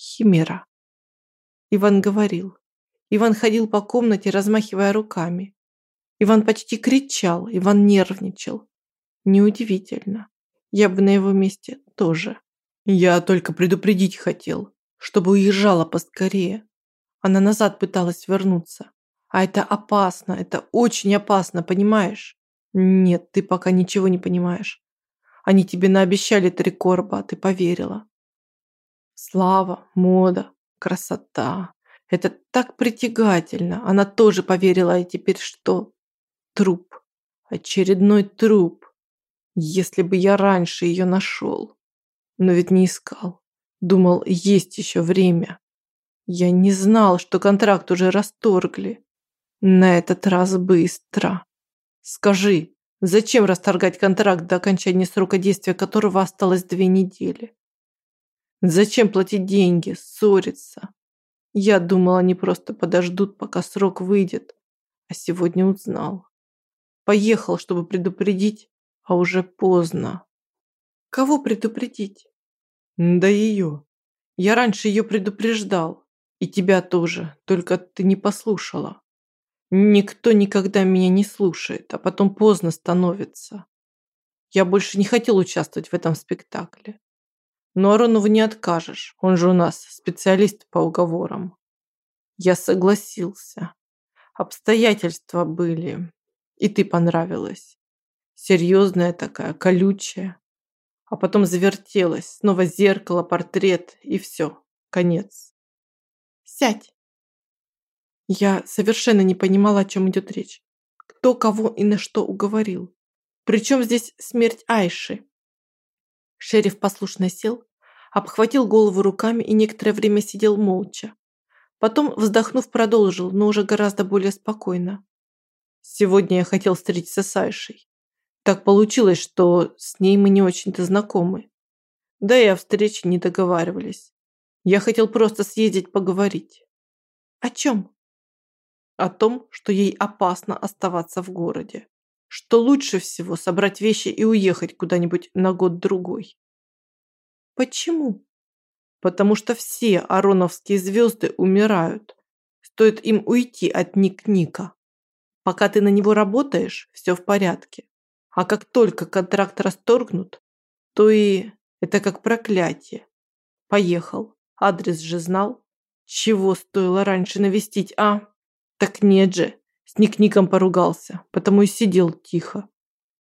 Химера. Иван говорил. Иван ходил по комнате, размахивая руками. Иван почти кричал, Иван нервничал. Неудивительно. Я бы на его месте тоже. Я только предупредить хотел, чтобы уезжала поскорее. Она назад пыталась вернуться. А это опасно, это очень опасно, понимаешь? Нет, ты пока ничего не понимаешь. Они тебе наобещали три короба, а ты поверила. Слава, мода, красота. Это так притягательно. Она тоже поверила, и теперь что? Труп. Очередной труп. Если бы я раньше ее нашел. Но ведь не искал. Думал, есть еще время. Я не знал, что контракт уже расторгли. На этот раз быстро. Скажи, зачем расторгать контракт до окончания срока действия которого осталось две недели? Зачем платить деньги, ссориться? Я думал, они просто подождут, пока срок выйдет. А сегодня узнал. Поехал, чтобы предупредить, а уже поздно. Кого предупредить? Да ее. Я раньше ее предупреждал. И тебя тоже, только ты не послушала. Никто никогда меня не слушает, а потом поздно становится. Я больше не хотел участвовать в этом спектакле. Но Аронову не откажешь, он же у нас специалист по уговорам. Я согласился. Обстоятельства были, и ты понравилась. Серьезная такая, колючая. А потом завертелась, снова зеркало, портрет, и все, конец. Сядь. Я совершенно не понимала, о чем идет речь. Кто кого и на что уговорил. Причем здесь смерть Айши? Шериф послушно сел, обхватил голову руками и некоторое время сидел молча. Потом, вздохнув, продолжил, но уже гораздо более спокойно. «Сегодня я хотел встретиться с Айшей. Так получилось, что с ней мы не очень-то знакомы. Да и о встрече не договаривались. Я хотел просто съездить поговорить». «О чем?» «О том, что ей опасно оставаться в городе. Что лучше всего собрать вещи и уехать куда-нибудь на год-другой. Почему? Потому что все ароновские звезды умирают. Стоит им уйти от Ник-Ника. Пока ты на него работаешь, все в порядке. А как только контракт расторгнут, то и это как проклятие. Поехал. Адрес же знал. Чего стоило раньше навестить, а? Так нет же. С Ник-Ником поругался, потому и сидел тихо.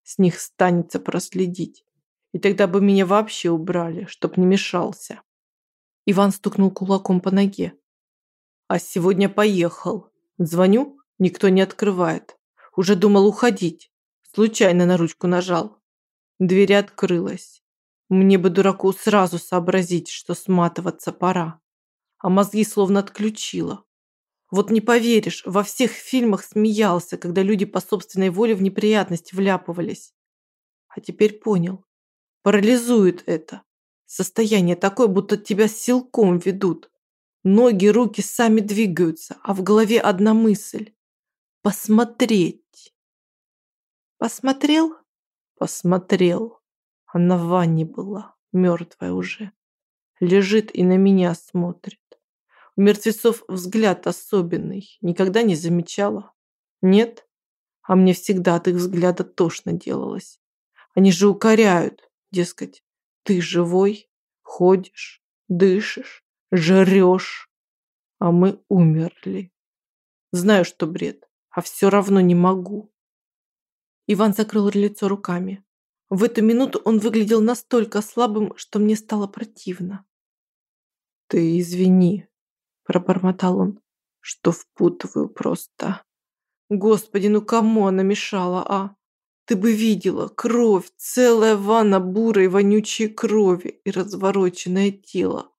С них станется проследить. И тогда бы меня вообще убрали, чтоб не мешался. Иван стукнул кулаком по ноге. А сегодня поехал. Звоню, никто не открывает. Уже думал уходить. Случайно на ручку нажал. Дверь открылась. Мне бы, дураку, сразу сообразить, что сматываться пора. А мозги словно отключило. Вот не поверишь, во всех фильмах смеялся, когда люди по собственной воле в неприятности вляпывались. А теперь понял. Парализует это. Состояние такое, будто тебя силком ведут. Ноги, руки сами двигаются, а в голове одна мысль. Посмотреть. Посмотрел? Посмотрел. Она в ванне была, мертвая уже. Лежит и на меня смотрит. У мертвецов взгляд особенный. Никогда не замечала. Нет? А мне всегда от их взгляда тошно делалось. Они же укоряют. Дескать, ты живой, ходишь, дышишь, жрешь, а мы умерли. Знаю, что бред, а все равно не могу. Иван закрыл лицо руками. В эту минуту он выглядел настолько слабым, что мне стало противно. «Ты извини», – пробормотал он, – «что впутываю просто». «Господи, ну кому она мешала, а? Ты бы видела кровь, целая ванна бурой вонючей крови и развороченное тело.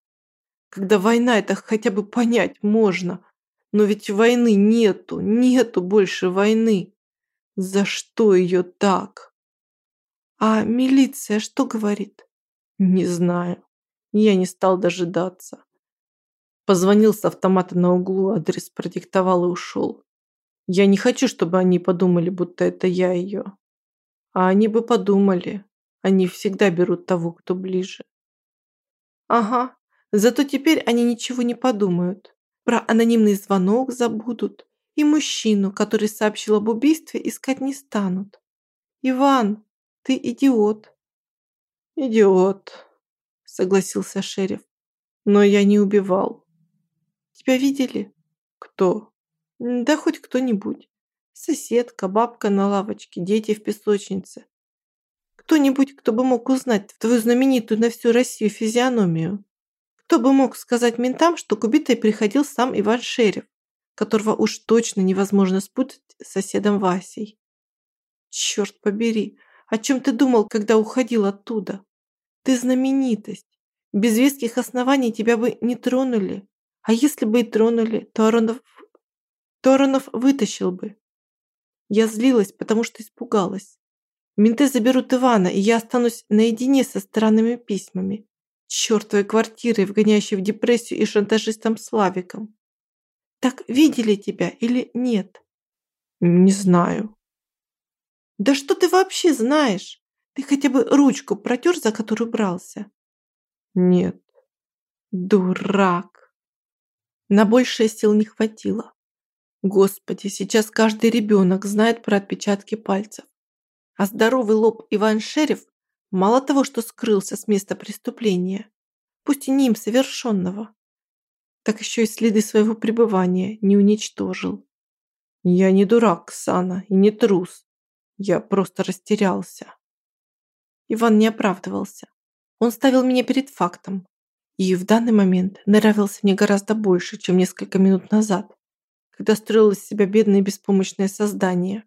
Когда война, это хотя бы понять можно. Но ведь войны нету, нету больше войны. За что ее так? А милиция что говорит? Не знаю. Я не стал дожидаться. Позвонил с автомата на углу, адрес продиктовал и ушел. Я не хочу, чтобы они подумали, будто это я ее. А они бы подумали. Они всегда берут того, кто ближе. Ага, Зато теперь они ничего не подумают. Про анонимный звонок забудут. И мужчину, который сообщил об убийстве, искать не станут. Иван, ты идиот. Идиот, согласился шериф. Но я не убивал. Тебя видели? Кто? Да хоть кто-нибудь. Соседка, бабка на лавочке, дети в песочнице. Кто-нибудь, кто бы мог узнать твою знаменитую на всю Россию физиономию. Кто бы мог сказать ментам, что к убитой приходил сам Иван Шерев, которого уж точно невозможно спутать с соседом Васей. Черт побери, о чем ты думал, когда уходил оттуда? Ты знаменитость. Без веских оснований тебя бы не тронули. А если бы и тронули, то Аронов... то Аронов вытащил бы. Я злилась, потому что испугалась. Менты заберут Ивана, и я останусь наедине со странными письмами. Чёртовой квартирой, вгоняющей в депрессию и шантажистом Славиком. Так видели тебя или нет? Не знаю. Да что ты вообще знаешь? Ты хотя бы ручку протер, за которую брался? Нет. Дурак. На большее сил не хватило. Господи, сейчас каждый ребенок знает про отпечатки пальцев. А здоровый лоб Иван Шерев мало того, что скрылся с места преступления, пусть и не им совершенного, так еще и следы своего пребывания не уничтожил. Я не дурак, Сана, и не трус. Я просто растерялся. Иван не оправдывался. Он ставил меня перед фактом. И в данный момент нравился мне гораздо больше, чем несколько минут назад, когда строил из себя бедное беспомощное создание.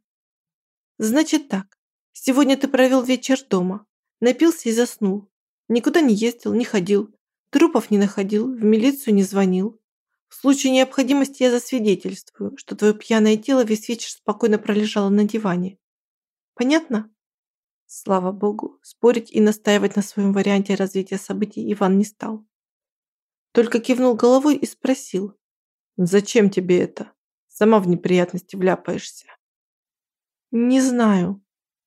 Значит так, сегодня ты провел вечер дома, напился и заснул. Никуда не ездил, не ходил, трупов не находил, в милицию не звонил. В случае необходимости я засвидетельствую, что твое пьяное тело весь вечер спокойно пролежало на диване. Понятно? Слава богу, спорить и настаивать на своем варианте развития событий Иван не стал. Только кивнул головой и спросил. «Зачем тебе это? Сама в неприятности вляпаешься». «Не знаю»,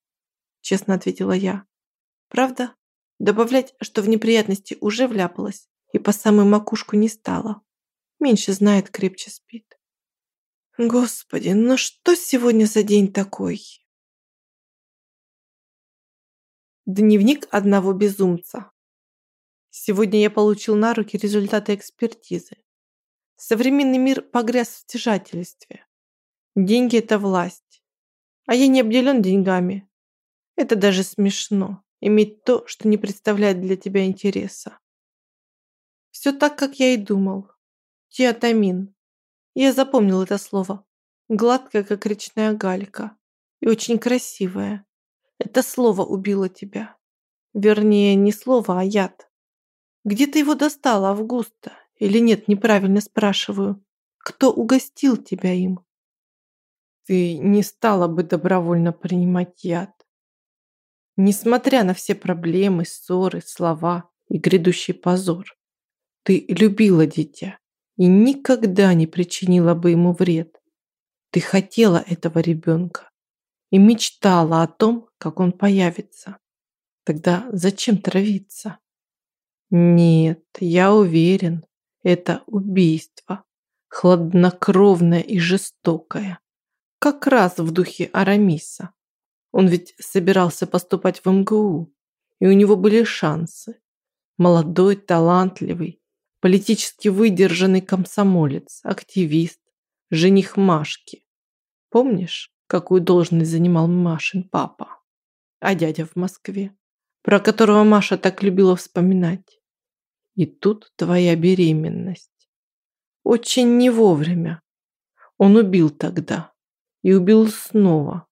– честно ответила я. «Правда, добавлять, что в неприятности уже вляпалась и по самую макушку не стала. Меньше знает, крепче спит». Господи, ну что сегодня за день такой? Дневник одного безумца. Сегодня я получил на руки результаты экспертизы. Современный мир погряз в стяжательстве. Деньги – это власть. А я не обделен деньгами. Это даже смешно, иметь то, что не представляет для тебя интереса. Все так, как я и думал. Тиатамин. Я запомнил это слово. Гладкое, как речная галька. И очень красивое. Это слово убило тебя. Вернее, не слово, а яд. Где ты его достала, Августа? Или нет, неправильно спрашиваю. Кто угостил тебя им? Ты не стала бы добровольно принимать яд. Несмотря на все проблемы, ссоры, слова и грядущий позор. Ты любила дитя и никогда не причинила бы ему вред. Ты хотела этого ребенка и мечтала о том, как он появится. Тогда зачем травиться? Нет, я уверен, это убийство, хладнокровное и жестокое, как раз в духе Арамиса. Он ведь собирался поступать в МГУ, и у него были шансы. Молодой, талантливый, политически выдержанный комсомолец, активист, жених Машки. Помнишь? какую должность занимал Машин папа, а дядя в Москве, про которого Маша так любила вспоминать. И тут твоя беременность. Очень не вовремя. Он убил тогда. И убил снова.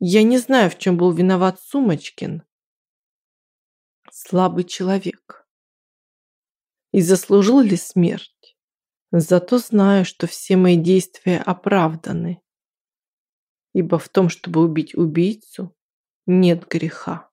Я не знаю, в чем был виноват Сумочкин. Слабый человек. И заслужил ли смерть? Зато знаю, что все мои действия оправданы ибо в том, чтобы убить убийцу, нет греха.